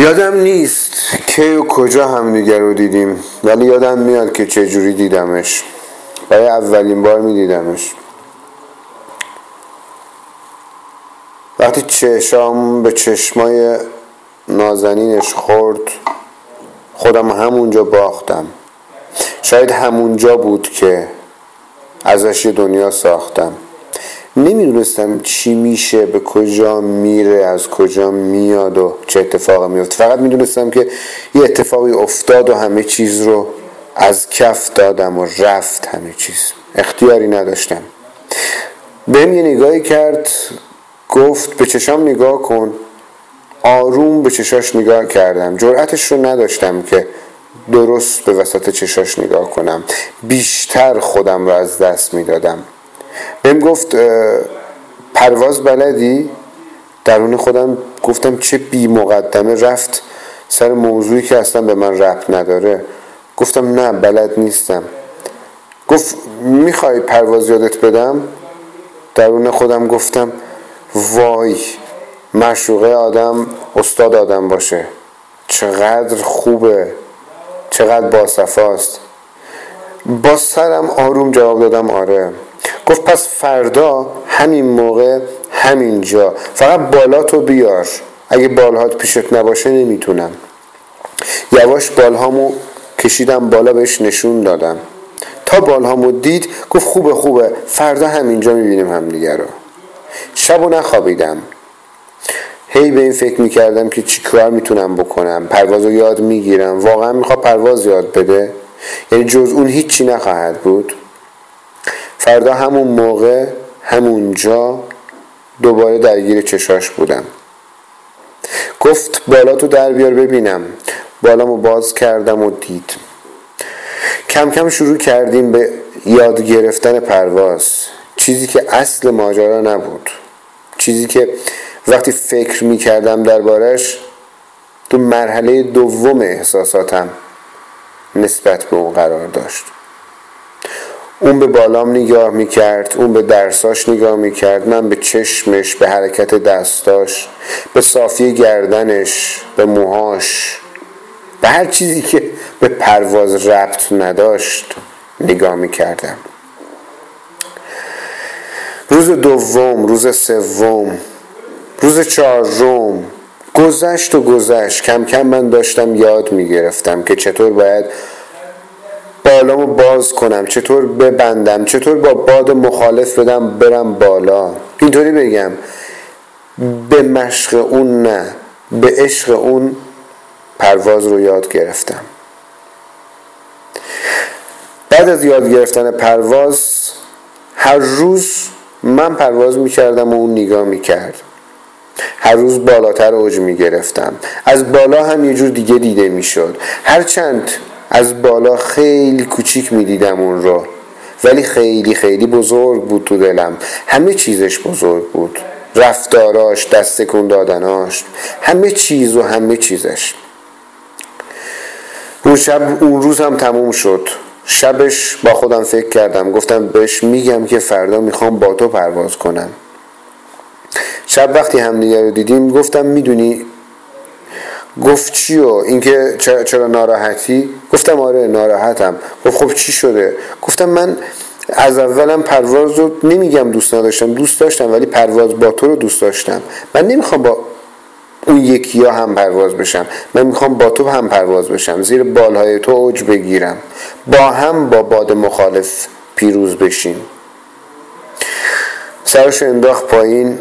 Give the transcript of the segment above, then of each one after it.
یادم نیست که و کجا همدیگه رو دیدیم ولی یادم میاد که چجوری دیدمش. برای اولین بار میدیدمش. وقتی چشام به چشمای نازنینش خورد خودم همونجا باختم. شاید همونجا بود که ازش دنیا ساختم. نمی‌دونستم چی میشه به کجا میره از کجا میاد و چه اتفاقی میفته. فقط می‌دونستم که یه اتفاقی افتاد و همه چیز رو از کف دادم و رفت همه چیز. اختیاری نداشتم. بهم یه نگاهی کرد گفت به چشام نگاه کن. آروم به چشاش نگاه کردم. جرأتش رو نداشتم که درست به وسط چشاش نگاه کنم. بیشتر خودم رو از دست می‌دادم. بهم گفت پرواز بلدی؟ درون خودم گفتم چه بی مقدمه رفت سر موضوعی که اصلا به من ربط نداره. گفتم نه بلد نیستم. گفت می‌خوای پرواز یادت بدم؟ درون خودم گفتم وای مشوقه آدم استاد آدم باشه. چقدر خوبه. چقدر باصفاست با سرم آروم جواب دادم آره. گفت پس فردا همین موقع همین جا. فقط بالاتو بیار. اگه بالهات پیشت نباشه نمی‌تونم. یواش بالهامو کشیدم بالا بهش نشون دادم. تا بالهامو دید گفت خوبه خوبه. فردا همینجا می‌بینیم همدیگه رو. شب و نخوابیدم. هی به این فکر می‌کردم که چی کار می‌تونم بکنم. پرواز رو یاد می‌گیرم. واقعا می‌خواد پرواز یاد بده. یعنی جز اون هیچی نخواهد بود. فردا همون موقع همونجا دوباره درگیر چشاش بودم. گفت بالا تو در بیار ببینم. بالامو باز کردم و دید. کم کم شروع کردیم به یاد گرفتن پرواز. چیزی که اصل ماجرا نبود. چیزی که وقتی فکر می کردم دربارش تو مرحله دوم احساساتم نسبت به اون قرار داشت. اون به بالام نگاه می‌کرد اون به درساش نگاه می‌کرد من به چشمش به حرکت دستاش به صافی گردنش به موهاش به هر چیزی که به پرواز ربط نداشت نگاه می‌کردم. روز دوم روز سوم روز چهارم گذشت و گذشت. کم کم من داشتم یاد می‌گرفتم که چطور باید بالامو باز کنم. چطور ببندم؟ چطور با باد مخالف بدم برم بالا؟ اینطوری بگم. به مشق اون نه. به عشق اون پرواز رو یاد گرفتم. بعد از یاد گرفتن پرواز هر روز من پرواز می‌کردم و اون نگاه می‌کرد. هر روز بالاتر اوج می‌گرفتم. از بالا هم یه جور دیگه دیده می‌شد. هرچند از بالا خیلی کوچیک می‌دیدم اون رو. ولی خیلی خیلی بزرگ بود تو دلم. همه چیزش بزرگ بود. رفتاراش دست کن دادناش همه چیز و همه چیزش. اون شب اون روز هم تموم شد. شبش با خودم فکر کردم. گفتم بهش میگم که فردا می‌خوام با تو پرواز کنم. شب وقتی همدیگه رو دیدیم گفتم می‌دونی گفت چی و اینکه چرا ناراحتی؟ گفتم آره ناراحتم. گفت خب چی شده؟ گفتم من از اولم پرواز رو نمیگم دوست نداشتم دوست داشتم ولی پرواز با تو رو دوست داشتم. من نمی‌خوام با اون یکی ها هم پرواز بشم. من می‌خوام با تو هم پرواز بشم. زیر بالهای تو اوج بگیرم. با هم با باد مخالف پیروز بشیم. سرش انداخت پایین.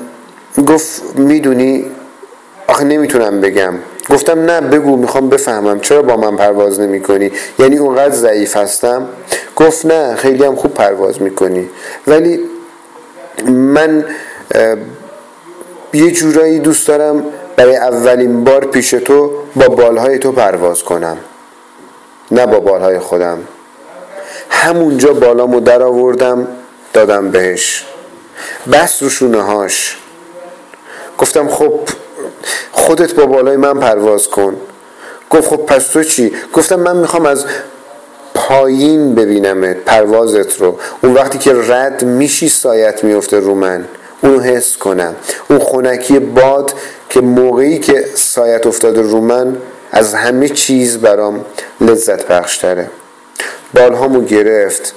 گفت می‌دونی؟ آخه نمی‌تونم بگم. گفتم نه بگو می‌خوام بفهمم. چرا با من پرواز نمی کنی یعنی اونقدر ضعیف هستم؟ گفت نه خیلی هم خوب پرواز می‌کنی. ولی من یه جورایی دوست دارم برای اولین بار پیش تو با بالهای تو پرواز کنم. نه با بالهای خودم. همونجا بالامو در آوردم دادم بهش. بس رو شونه هاش گفتم خب خودت با بالای من پرواز کن. گفت خب پس تو چی؟ گفتم من می‌خوام از پایین ببینمت پروازت رو. اون وقتی که رد میشی سایت میفته رو من. اونو حس کنم. اون خونکی باد که موقعی که سایت افتاده رو من از همه چیز برام لذت بخشتره. بالهامو گرفت.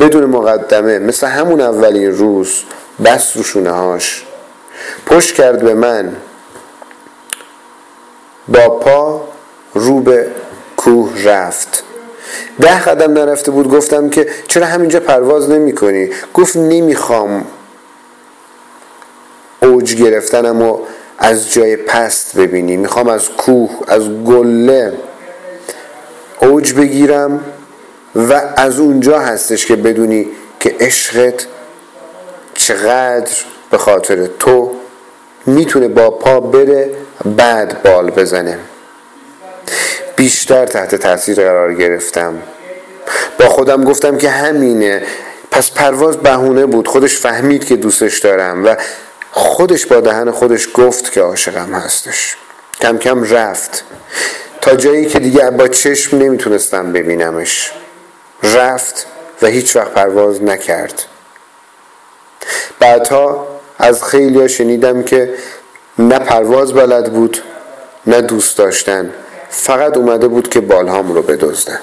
بدون مقدمه مثل همون اولین روز بس رو هاش پشت کرد به من. با پا رو به کوه رفت. ده قدم نرفته بود گفتم که چرا همینجا پرواز نمی کنی؟ گفت نمی‌خوام اوج گرفتنم و از جای پست ببینی. می‌خوام از کوه از گله اوج بگیرم و از اونجا هستش که بدونی که عشقت چقدر به خاطر تو می‌تونه با پا بره بعد بال بزنه. بیشتر تحت تاثیر قرار گرفتم. با خودم گفتم که همینه. پس پرواز بهونه بود. خودش فهمید که دوستش دارم و خودش با دهن خودش گفت که عاشقم هستش. کم کم رفت. تا جایی که دیگه با چشم نمی‌تونستم ببینمش. رفت و هیچ وقت پرواز نکرد. بعدها از خیلی شنیدم که نه پرواز بلد بود نه دوست داشتن. فقط اومده بود که بالهام رو بدزدن.